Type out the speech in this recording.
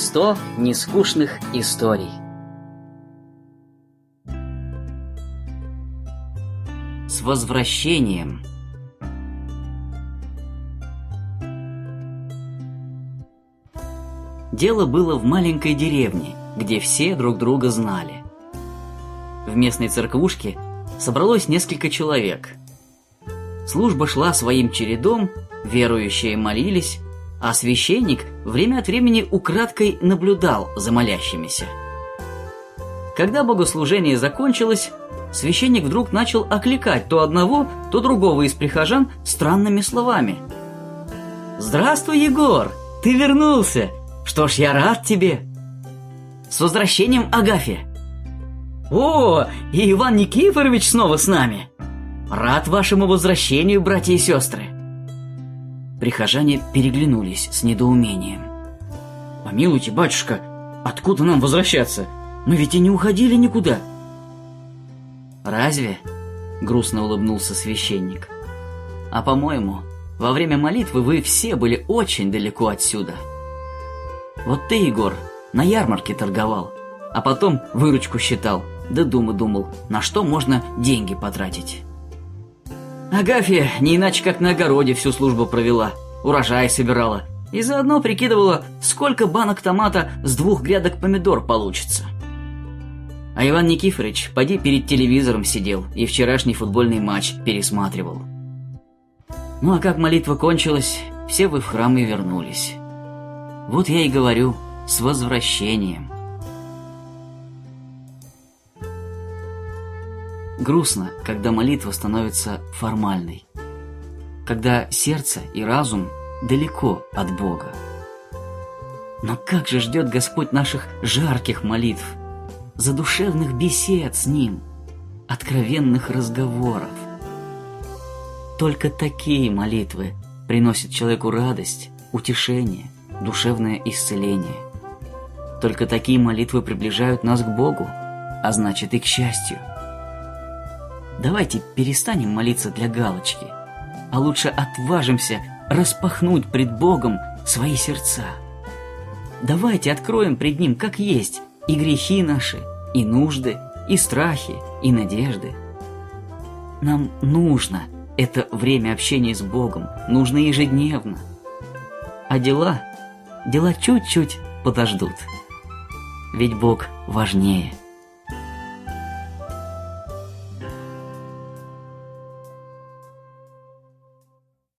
Сто нескучных историй. С возвращением. Дело было в маленькой деревне, где все друг друга знали. В местной церквушке собралось несколько человек. Служба шла своим чередом, верующие молились, а священник время от времени украдкой наблюдал за молящимися. Когда богослужение закончилось, священник вдруг начал окликать то одного, то другого из прихожан странными словами. «Здравствуй, Егор! Ты вернулся! Что ж, я рад тебе!» «С возвращением, Агафья!» «О, и Иван Никифорович снова с нами! Рад вашему возвращению, братья и сестры!» Прихожане переглянулись с недоумением. «Помилуйте, батюшка, откуда нам возвращаться? Мы ведь и не уходили никуда!» «Разве?» — грустно улыбнулся священник. «А по-моему, во время молитвы вы все были очень далеко отсюда. Вот ты, Егор, на ярмарке торговал, а потом выручку считал, да думы думал, на что можно деньги потратить». Агафья не иначе как на огороде всю службу провела, урожай собирала и заодно прикидывала, сколько банок томата с двух грядок помидор получится. А Иван Никифорович, поди перед телевизором сидел и вчерашний футбольный матч пересматривал. Ну а как молитва кончилась, все вы в храм и вернулись. Вот я и говорю, с возвращением. Грустно, когда молитва становится формальной, когда сердце и разум далеко от Бога. Но как же ждет Господь наших жарких молитв, задушевных бесед с Ним, откровенных разговоров. Только такие молитвы приносят человеку радость, утешение, душевное исцеление. Только такие молитвы приближают нас к Богу, а значит и к счастью. Давайте перестанем молиться для галочки, а лучше отважимся распахнуть пред Богом свои сердца. Давайте откроем пред Ним как есть и грехи наши, и нужды, и страхи, и надежды. Нам нужно это время общения с Богом, нужно ежедневно. А дела, дела чуть-чуть подождут. Ведь Бог важнее –